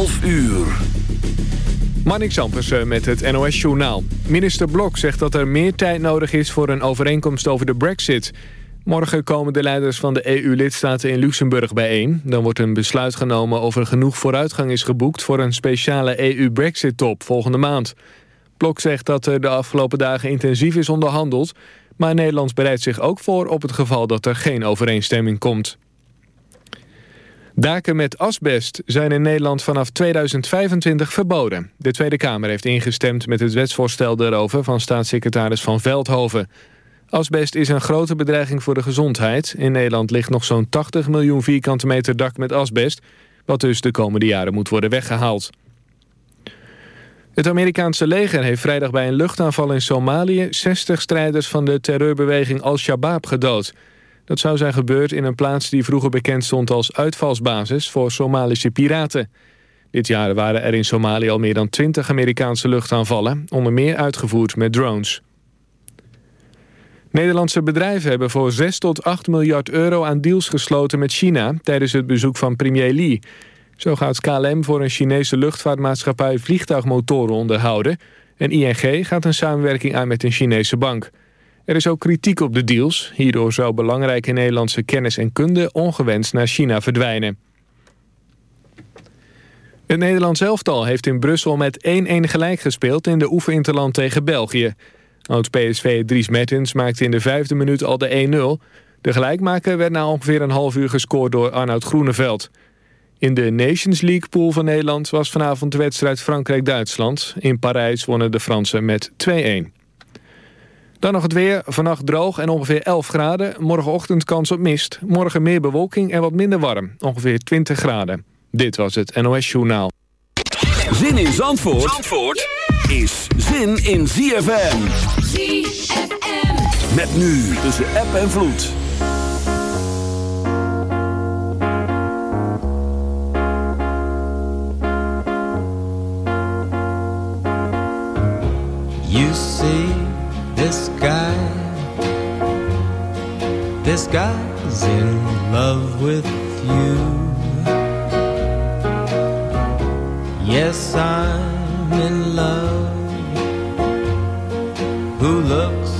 12 uur. Marnik Zampersen met het NOS-journaal. Minister Blok zegt dat er meer tijd nodig is voor een overeenkomst over de brexit. Morgen komen de leiders van de EU-lidstaten in Luxemburg bijeen. Dan wordt een besluit genomen of er genoeg vooruitgang is geboekt... voor een speciale EU-brexit-top volgende maand. Blok zegt dat er de afgelopen dagen intensief is onderhandeld... maar Nederland bereidt zich ook voor op het geval dat er geen overeenstemming komt. Daken met asbest zijn in Nederland vanaf 2025 verboden. De Tweede Kamer heeft ingestemd met het wetsvoorstel daarover... van staatssecretaris Van Veldhoven. Asbest is een grote bedreiging voor de gezondheid. In Nederland ligt nog zo'n 80 miljoen vierkante meter dak met asbest... wat dus de komende jaren moet worden weggehaald. Het Amerikaanse leger heeft vrijdag bij een luchtaanval in Somalië... 60 strijders van de terreurbeweging Al-Shabaab gedood... Dat zou zijn gebeurd in een plaats die vroeger bekend stond als uitvalsbasis voor Somalische piraten. Dit jaar waren er in Somalië al meer dan 20 Amerikaanse luchtaanvallen, onder meer uitgevoerd met drones. Nederlandse bedrijven hebben voor 6 tot 8 miljard euro aan deals gesloten met China tijdens het bezoek van premier Li. Zo gaat KLM voor een Chinese luchtvaartmaatschappij vliegtuigmotoren onderhouden en ING gaat een samenwerking aan met een Chinese bank. Er is ook kritiek op de deals. Hierdoor zou belangrijke Nederlandse kennis en kunde ongewenst naar China verdwijnen. Het Nederlands elftal heeft in Brussel met 1-1 gelijk gespeeld in de oefeninterland tegen België. Oud-PSV Dries Mertens maakte in de vijfde minuut al de 1-0. De gelijkmaker werd na ongeveer een half uur gescoord door Arnoud Groeneveld. In de Nations League pool van Nederland was vanavond de wedstrijd Frankrijk-Duitsland. In Parijs wonnen de Fransen met 2-1. Dan nog het weer. Vannacht droog en ongeveer 11 graden. Morgenochtend kans op mist. Morgen meer bewolking en wat minder warm. Ongeveer 20 graden. Dit was het NOS Journaal. Zin in Zandvoort, Zandvoort is zin in ZFM. ZFM. Met nu tussen app en vloed. You see This guy, this guy's in love with you. Yes, I'm in love. Who looks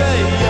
Stay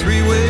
three-way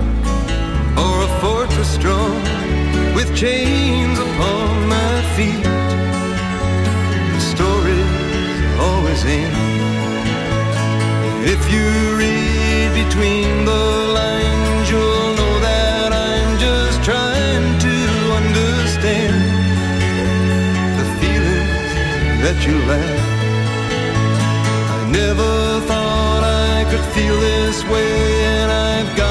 a strong with chains upon my feet. The story's always in. If you read between the lines, you'll know that I'm just trying to understand the feelings that you lack. I never thought I could feel this way, and I've got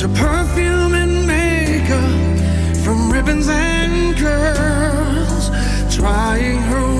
to perfume and makeup, from ribbons and curls, trying her.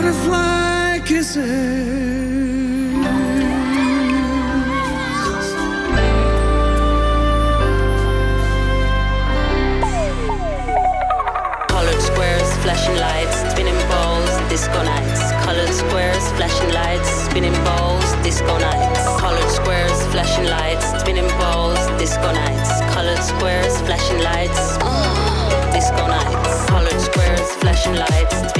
butterfly kisses. Colored squares, flashing lights, spinning balls, disco nights. Colored squares, flashing lights, spinning balls, disco nights. Colored squares, flashing lights, spinning balls, disco nights. Colored squares, flashing lights, disco nights. Colored squares, flashing lights.